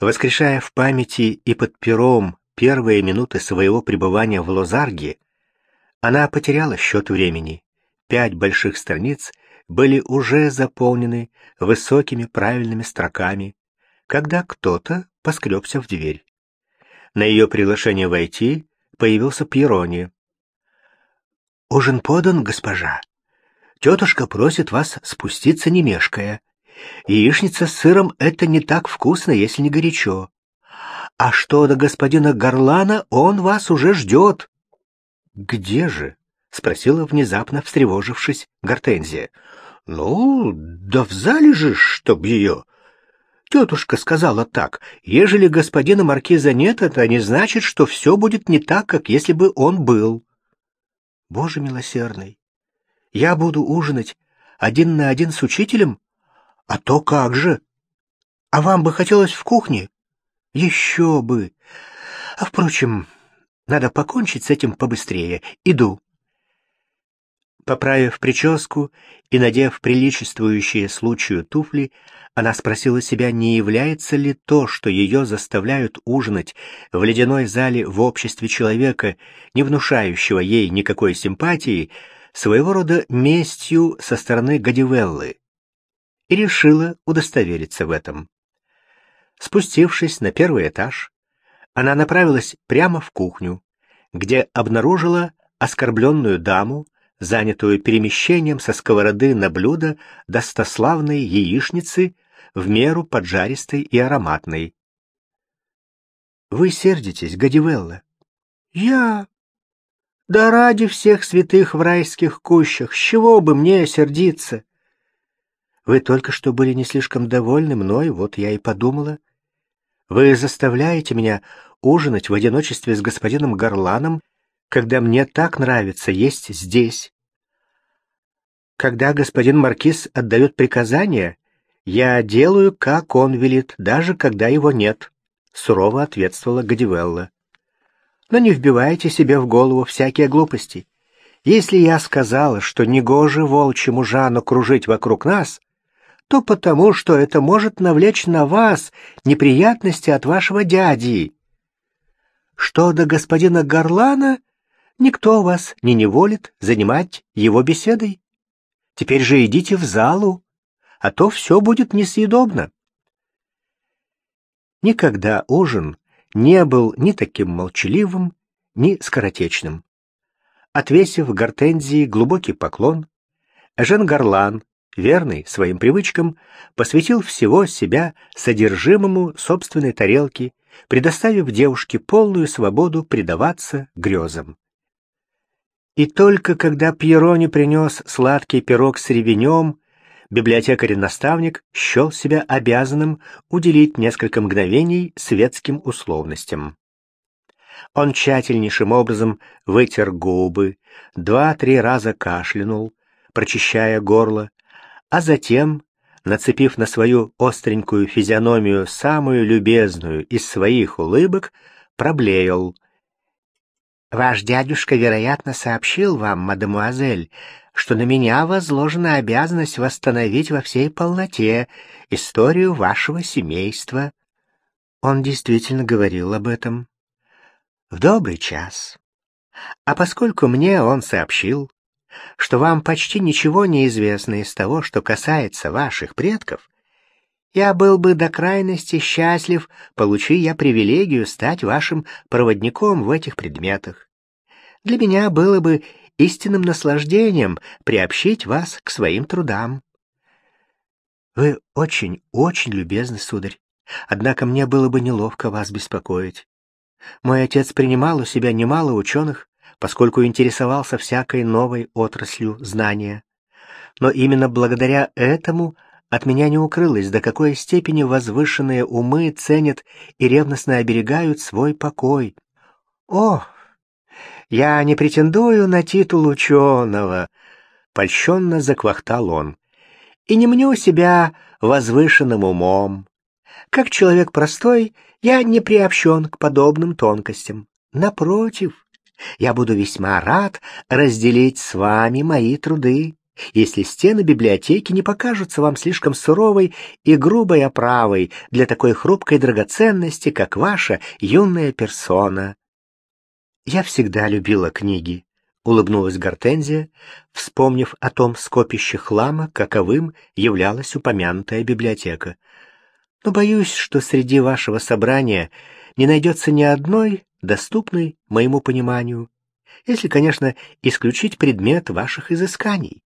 Воскрешая в памяти и под пером первые минуты своего пребывания в Лозарге, она потеряла счет времени. Пять больших страниц были уже заполнены высокими правильными строками, когда кто-то поскребся в дверь. На ее приглашение войти появился Пьерони. «Ужин подан, госпожа. Тетушка просит вас спуститься не мешкая. Яичница с сыром — это не так вкусно, если не горячо. А что до господина Горлана, он вас уже ждет». «Где же?» — спросила внезапно, встревожившись, Гортензия. «Ну, да в зале же, чтоб ее...» Тетушка сказала так, ежели господина маркиза нет, это не значит, что все будет не так, как если бы он был. Боже милосердный, я буду ужинать один на один с учителем? А то как же? А вам бы хотелось в кухне? Еще бы. А, впрочем, надо покончить с этим побыстрее. Иду. Поправив прическу и надев приличествующие случаю туфли, она спросила себя, не является ли то, что ее заставляют ужинать в ледяной зале в обществе человека, не внушающего ей никакой симпатии, своего рода местью со стороны Гадивеллы, и решила удостовериться в этом. Спустившись на первый этаж, она направилась прямо в кухню, где обнаружила оскорбленную даму, занятую перемещением со сковороды на блюдо достославной яичницы в меру поджаристой и ароматной. «Вы сердитесь, Гадивелла?» «Я...» «Да ради всех святых в райских кущах, с чего бы мне сердиться?» «Вы только что были не слишком довольны мной, вот я и подумала. Вы заставляете меня ужинать в одиночестве с господином Горланом, когда мне так нравится есть здесь. Когда господин Маркиз отдает приказания, «Я делаю, как он велит, даже когда его нет», — сурово ответствовала Гадивелла. «Но не вбивайте себе в голову всякие глупости. Если я сказала, что негоже волчьему Жану кружить вокруг нас, то потому, что это может навлечь на вас неприятности от вашего дяди. Что до господина Горлана, никто вас не неволит занимать его беседой. Теперь же идите в залу, а то все будет несъедобно. Никогда ужин не был ни таким молчаливым, ни скоротечным. Отвесив гортензии глубокий поклон, Жен Гарлан, верный своим привычкам, посвятил всего себя содержимому собственной тарелки, предоставив девушке полную свободу предаваться грезам. И только когда Пьерони принес сладкий пирог с ревенем, библиотекарь-наставник счел себя обязанным уделить несколько мгновений светским условностям. Он тщательнейшим образом вытер губы, два-три раза кашлянул, прочищая горло, а затем, нацепив на свою остренькую физиономию самую любезную из своих улыбок, проблеял. «Ваш дядюшка, вероятно, сообщил вам, мадемуазель, что на меня возложена обязанность восстановить во всей полноте историю вашего семейства. Он действительно говорил об этом. В добрый час. А поскольку мне он сообщил, что вам почти ничего не известно из того, что касается ваших предков, я был бы до крайности счастлив, получи я привилегию стать вашим проводником в этих предметах. Для меня было бы истинным наслаждением приобщить вас к своим трудам. Вы очень, очень любезны, сударь. Однако мне было бы неловко вас беспокоить. Мой отец принимал у себя немало ученых, поскольку интересовался всякой новой отраслью знания. Но именно благодаря этому от меня не укрылось, до какой степени возвышенные умы ценят и ревностно оберегают свой покой. О, я не претендую на титул ученого, — польщенно заквахтал он, — и не мню себя возвышенным умом. Как человек простой, я не приобщен к подобным тонкостям. Напротив, я буду весьма рад разделить с вами мои труды. если стены библиотеки не покажутся вам слишком суровой и грубой оправой для такой хрупкой драгоценности, как ваша юная персона. Я всегда любила книги, улыбнулась Гортензия, вспомнив о том скопище хлама, каковым являлась упомянутая библиотека. Но боюсь, что среди вашего собрания не найдется ни одной доступной моему пониманию, если, конечно, исключить предмет ваших изысканий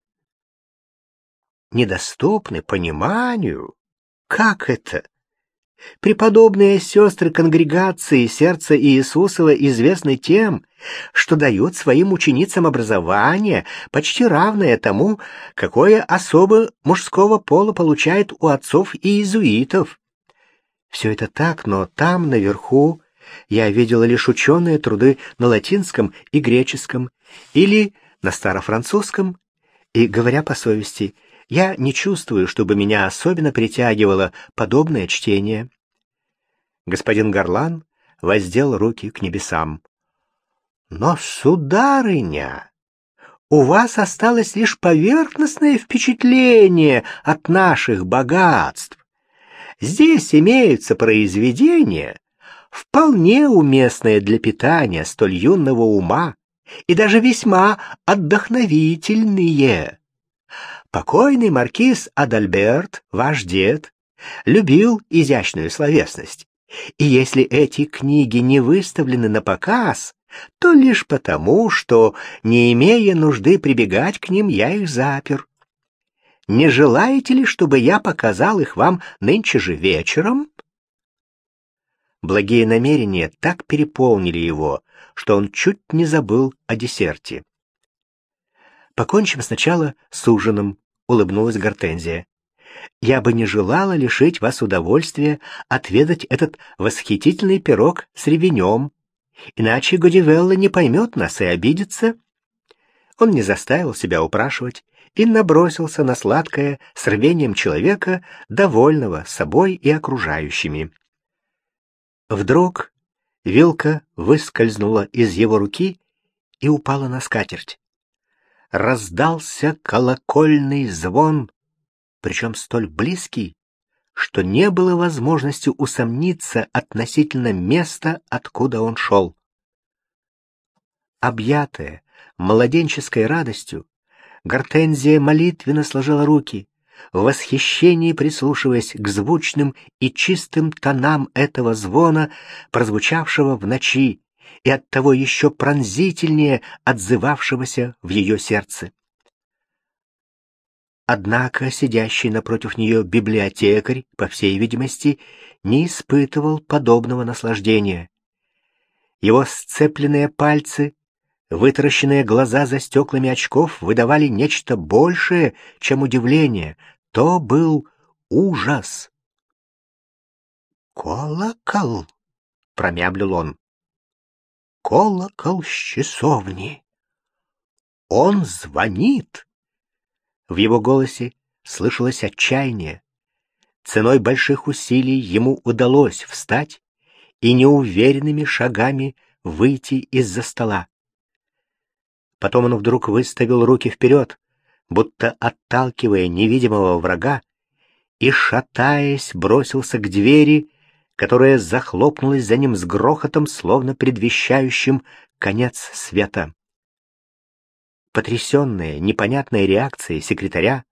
недоступны пониманию. Как это? Преподобные сестры конгрегации сердца Иисусова известны тем, что дают своим ученицам образование, почти равное тому, какое особо мужского пола получает у отцов и иезуитов. Все это так, но там, наверху, я видела лишь ученые труды на латинском и греческом или на старофранцузском, и, говоря по совести, я не чувствую, чтобы меня особенно притягивало подобное чтение. Господин Горлан воздел руки к небесам. Но, сударыня, у вас осталось лишь поверхностное впечатление от наших богатств. Здесь имеются произведения, вполне уместные для питания столь юного ума и даже весьма отдохновительные. Покойный маркиз Адальберт, ваш дед, любил изящную словесность. И если эти книги не выставлены на показ, то лишь потому, что, не имея нужды прибегать к ним, я их запер. Не желаете ли, чтобы я показал их вам нынче же вечером? Благие намерения так переполнили его, что он чуть не забыл о десерте. Покончим сначала с ужином, улыбнулась Гортензия. Я бы не желала лишить вас удовольствия отведать этот восхитительный пирог с ревенем, иначе Годивелла не поймет нас и обидится. Он не заставил себя упрашивать и набросился на сладкое с рвением человека, довольного собой и окружающими. Вдруг вилка выскользнула из его руки и упала на скатерть раздался колокольный звон, причем столь близкий, что не было возможности усомниться относительно места, откуда он шел. Объятая младенческой радостью, Гортензия молитвенно сложила руки, в восхищении прислушиваясь к звучным и чистым тонам этого звона, прозвучавшего в ночи, и оттого еще пронзительнее отзывавшегося в ее сердце. Однако сидящий напротив нее библиотекарь, по всей видимости, не испытывал подобного наслаждения. Его сцепленные пальцы, вытаращенные глаза за стеклами очков выдавали нечто большее, чем удивление. То был ужас. «Колокол!» — промямлил он колокол с часовни. Он звонит. В его голосе слышалось отчаяние. Ценой больших усилий ему удалось встать и неуверенными шагами выйти из-за стола. Потом он вдруг выставил руки вперед, будто отталкивая невидимого врага, и, шатаясь, бросился к двери, которая захлопнулась за ним с грохотом, словно предвещающим конец света. Потрясенная, непонятной реакцией секретаря,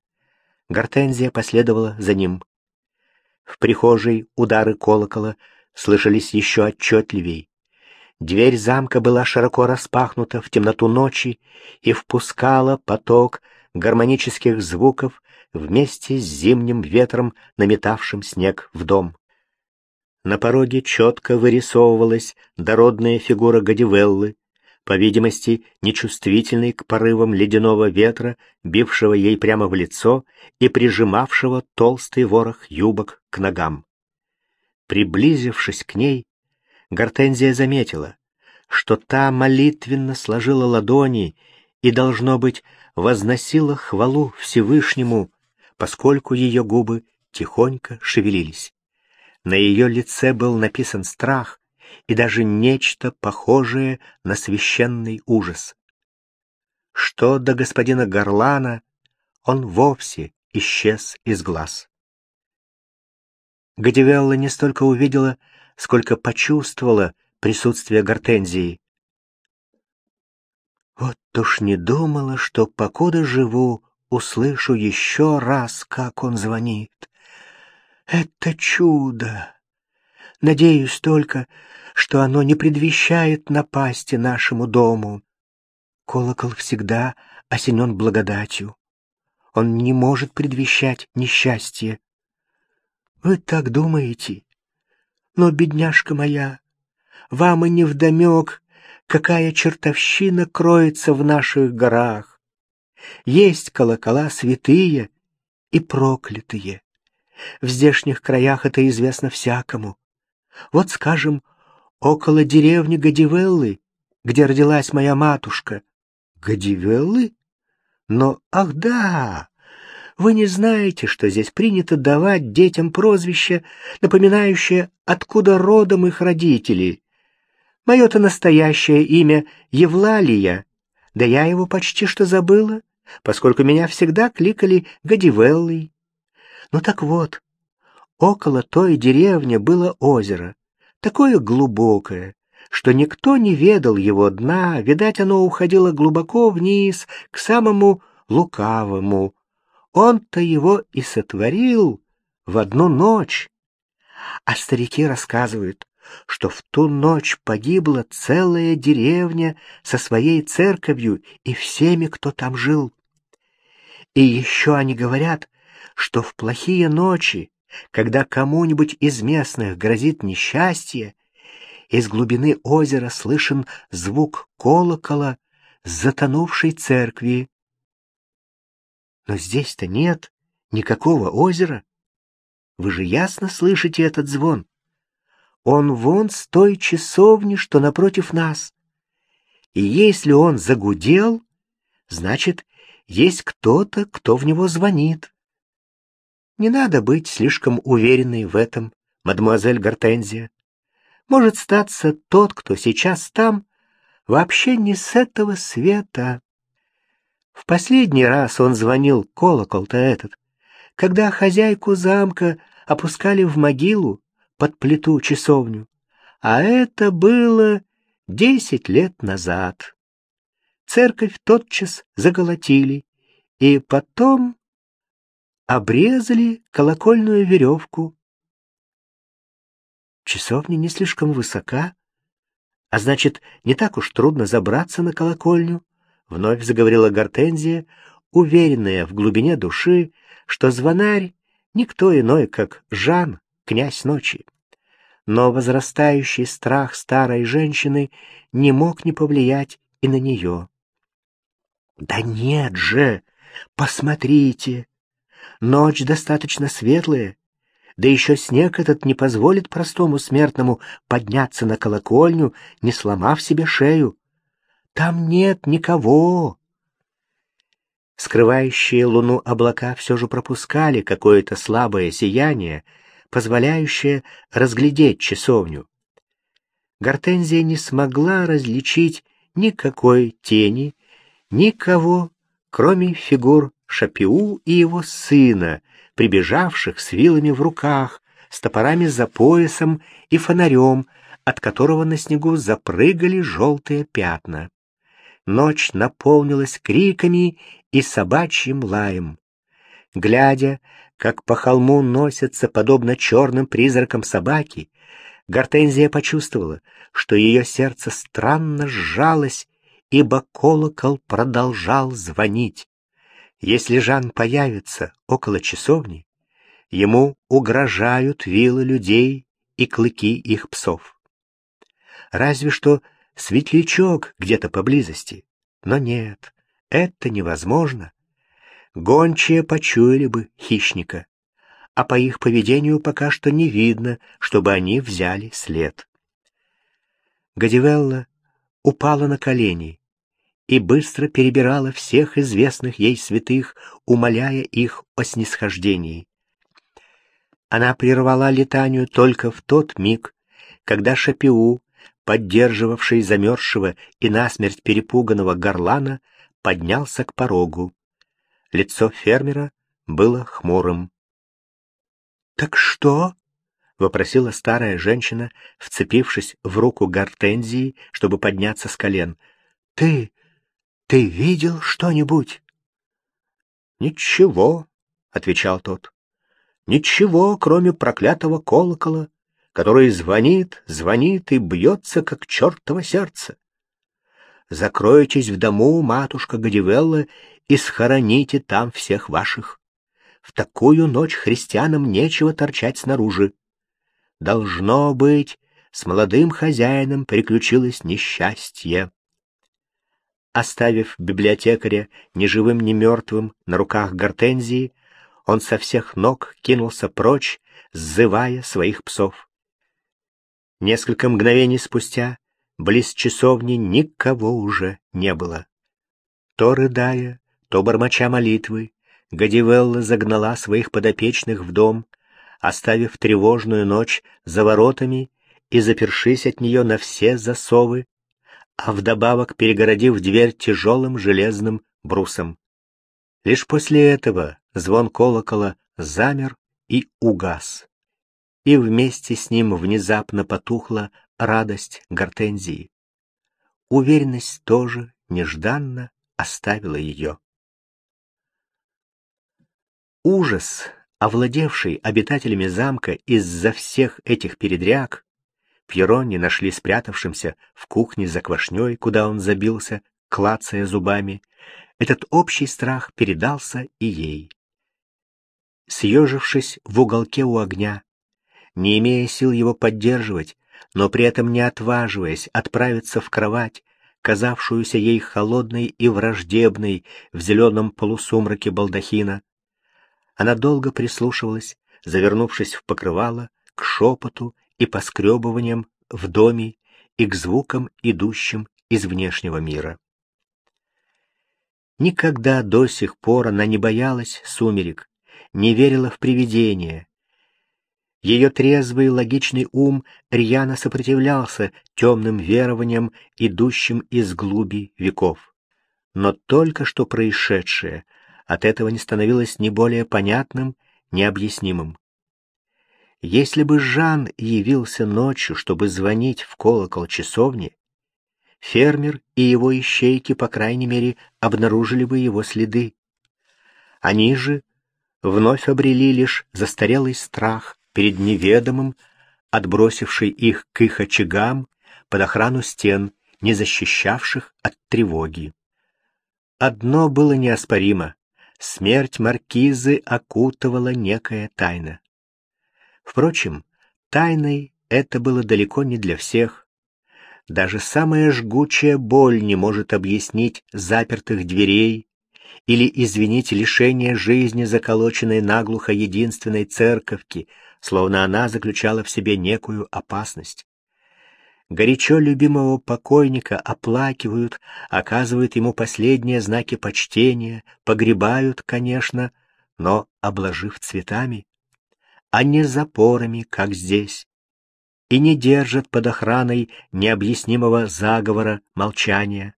Гортензия последовала за ним. В прихожей удары колокола слышались еще отчетливей. Дверь замка была широко распахнута в темноту ночи и впускала поток гармонических звуков вместе с зимним ветром, наметавшим снег в дом. На пороге четко вырисовывалась дородная фигура Гадивеллы, по видимости, нечувствительной к порывам ледяного ветра, бившего ей прямо в лицо и прижимавшего толстый ворох юбок к ногам. Приблизившись к ней, Гортензия заметила, что та молитвенно сложила ладони и, должно быть, возносила хвалу Всевышнему, поскольку ее губы тихонько шевелились. На ее лице был написан страх и даже нечто похожее на священный ужас. Что до господина Горлана, он вовсе исчез из глаз. Гадивелла не столько увидела, сколько почувствовала присутствие гортензии. Вот уж не думала, что, покуда живу, услышу еще раз, как он звонит. Это чудо! Надеюсь только, что оно не предвещает напасти нашему дому. Колокол всегда осенен благодатью. Он не может предвещать несчастье. Вы так думаете? Но, бедняжка моя, вам и не вдомек, какая чертовщина кроется в наших горах. Есть колокола святые и проклятые. В здешних краях это известно всякому. Вот, скажем, около деревни Гадивеллы, где родилась моя матушка. Гадивеллы? Но, ах да, вы не знаете, что здесь принято давать детям прозвище, напоминающее, откуда родом их родители. Мое-то настоящее имя Евлалия, да я его почти что забыла, поскольку меня всегда кликали Гадивеллой. Ну так вот, около той деревни было озеро, такое глубокое, что никто не ведал его дна, видать, оно уходило глубоко вниз, к самому лукавому. Он-то его и сотворил в одну ночь. А старики рассказывают, что в ту ночь погибла целая деревня со своей церковью и всеми, кто там жил. И еще они говорят, что в плохие ночи, когда кому-нибудь из местных грозит несчастье, из глубины озера слышен звук колокола с затонувшей церкви. Но здесь-то нет никакого озера. Вы же ясно слышите этот звон. Он вон с той часовни, что напротив нас. И если он загудел, значит, есть кто-то, кто в него звонит. Не надо быть слишком уверенной в этом, мадемуазель Гортензия. Может статься тот, кто сейчас там, вообще не с этого света. В последний раз он звонил, колокол-то этот, когда хозяйку замка опускали в могилу под плиту часовню, а это было десять лет назад. Церковь тотчас заголотили, и потом обрезали колокольную веревку. Часовня не слишком высока, а значит, не так уж трудно забраться на колокольню, вновь заговорила Гортензия, уверенная в глубине души, что звонарь никто иной, как Жан, князь ночи. Но возрастающий страх старой женщины не мог не повлиять и на нее. «Да нет же! Посмотрите! Ночь достаточно светлая, да еще снег этот не позволит простому смертному подняться на колокольню, не сломав себе шею. Там нет никого. Скрывающие луну облака все же пропускали какое-то слабое сияние, позволяющее разглядеть часовню. Гортензия не смогла различить никакой тени, никого, кроме фигур Шапиу и его сына, прибежавших с вилами в руках, с топорами за поясом и фонарем, от которого на снегу запрыгали желтые пятна. Ночь наполнилась криками и собачьим лаем. Глядя, как по холму носятся, подобно черным призракам собаки, Гортензия почувствовала, что ее сердце странно сжалось, ибо колокол продолжал звонить. Если Жан появится около часовни, ему угрожают вилы людей и клыки их псов. Разве что светлячок где-то поблизости. Но нет, это невозможно. Гончие почуяли бы хищника, а по их поведению пока что не видно, чтобы они взяли след. Гадивелла упала на колени и быстро перебирала всех известных ей святых, умоляя их о снисхождении. Она прервала летанию только в тот миг, когда Шапиу, поддерживавший замерзшего и насмерть перепуганного горлана, поднялся к порогу. Лицо фермера было хмурым. «Так что?» — вопросила старая женщина, вцепившись в руку Гортензии, чтобы подняться с колен. «Ты... ты видел что-нибудь?» «Ничего», — отвечал тот. «Ничего, кроме проклятого колокола, который звонит, звонит и бьется, как чертово сердце. Закройтесь в дому, матушка Гадивелла, и схороните там всех ваших. В такую ночь христианам нечего торчать снаружи. Должно быть, с молодым хозяином приключилось несчастье. Оставив библиотекаря ни живым, ни мертвым на руках гортензии, он со всех ног кинулся прочь, сзывая своих псов. Несколько мгновений спустя близ часовни никого уже не было. То рыдая, то бормоча молитвы, Гадивелла загнала своих подопечных в дом, оставив тревожную ночь за воротами и запершись от нее на все засовы, а вдобавок перегородив дверь тяжелым железным брусом. Лишь после этого звон колокола замер и угас, и вместе с ним внезапно потухла радость гортензии. Уверенность тоже нежданно оставила ее. Ужас, овладевший обитателями замка из-за всех этих передряг, Пьеро не нашли спрятавшимся в кухне за квашней, куда он забился, клацая зубами. Этот общий страх передался и ей. Съежившись в уголке у огня, не имея сил его поддерживать, но при этом не отваживаясь отправиться в кровать, казавшуюся ей холодной и враждебной в зеленом полусумраке балдахина, она долго прислушивалась, завернувшись в покрывало, к шепоту и поскребываниям в доме и к звукам, идущим из внешнего мира. Никогда до сих пор она не боялась сумерек, не верила в привидения. Ее трезвый логичный ум рьяно сопротивлялся темным верованиям, идущим из глуби веков. Но только что происшедшее от этого не становилось ни более понятным, ни объяснимым. Если бы Жан явился ночью, чтобы звонить в колокол часовни, фермер и его ищейки, по крайней мере, обнаружили бы его следы. Они же вновь обрели лишь застарелый страх перед неведомым, отбросивший их к их очагам под охрану стен, не защищавших от тревоги. Одно было неоспоримо смерть маркизы окутывала некая тайна. Впрочем, тайной это было далеко не для всех. Даже самая жгучая боль не может объяснить запертых дверей или извинить лишение жизни заколоченной наглухо единственной церковки, словно она заключала в себе некую опасность горячо любимого покойника оплакивают, оказывают ему последние знаки почтения, погребают, конечно, но обложив цветами, а не запорами, как здесь, и не держат под охраной необъяснимого заговора молчания.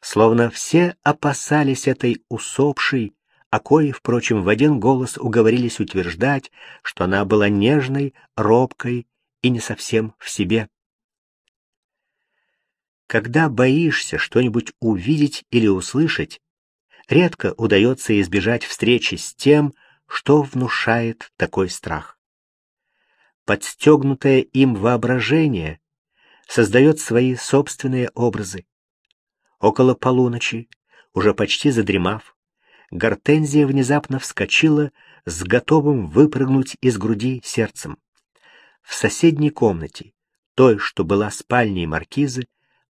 Словно все опасались этой усопшей, а кои, впрочем, в один голос уговорились утверждать, что она была нежной, робкой и не совсем в себе. Когда боишься что-нибудь увидеть или услышать, редко удается избежать встречи с тем, что внушает такой страх. Подстегнутое им воображение создает свои собственные образы. Около полуночи, уже почти задремав, Гортензия внезапно вскочила с готовым выпрыгнуть из груди сердцем. В соседней комнате, той, что была спальней маркизы,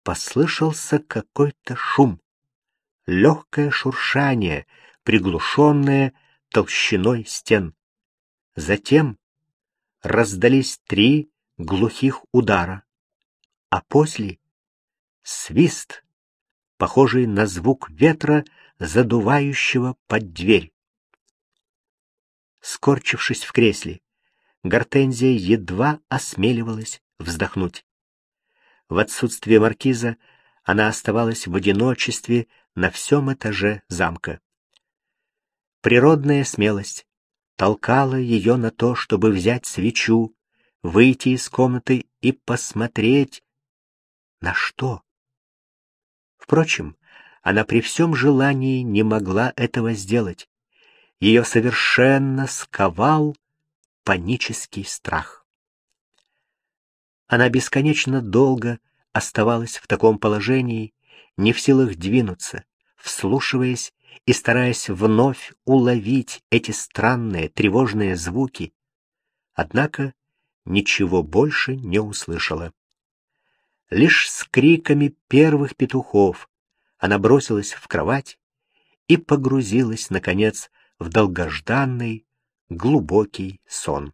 послышался какой-то шум. Легкое шуршание, приглушенное толщиной стен. Затем раздались три глухих удара, а после — свист, похожий на звук ветра, задувающего под дверь. Скорчившись в кресле, Гортензия едва осмеливалась вздохнуть. В отсутствие маркиза она оставалась в одиночестве на всем этаже замка. Природная смелость толкала ее на то, чтобы взять свечу, выйти из комнаты и посмотреть на что. Впрочем, она при всем желании не могла этого сделать. Ее совершенно сковал панический страх. Она бесконечно долго оставалась в таком положении, не в силах двинуться, вслушиваясь и стараясь вновь уловить эти странные тревожные звуки. Однако ничего больше не услышала. Лишь с криками первых петухов она бросилась в кровать и погрузилась, наконец, в долгожданный, глубокий сон.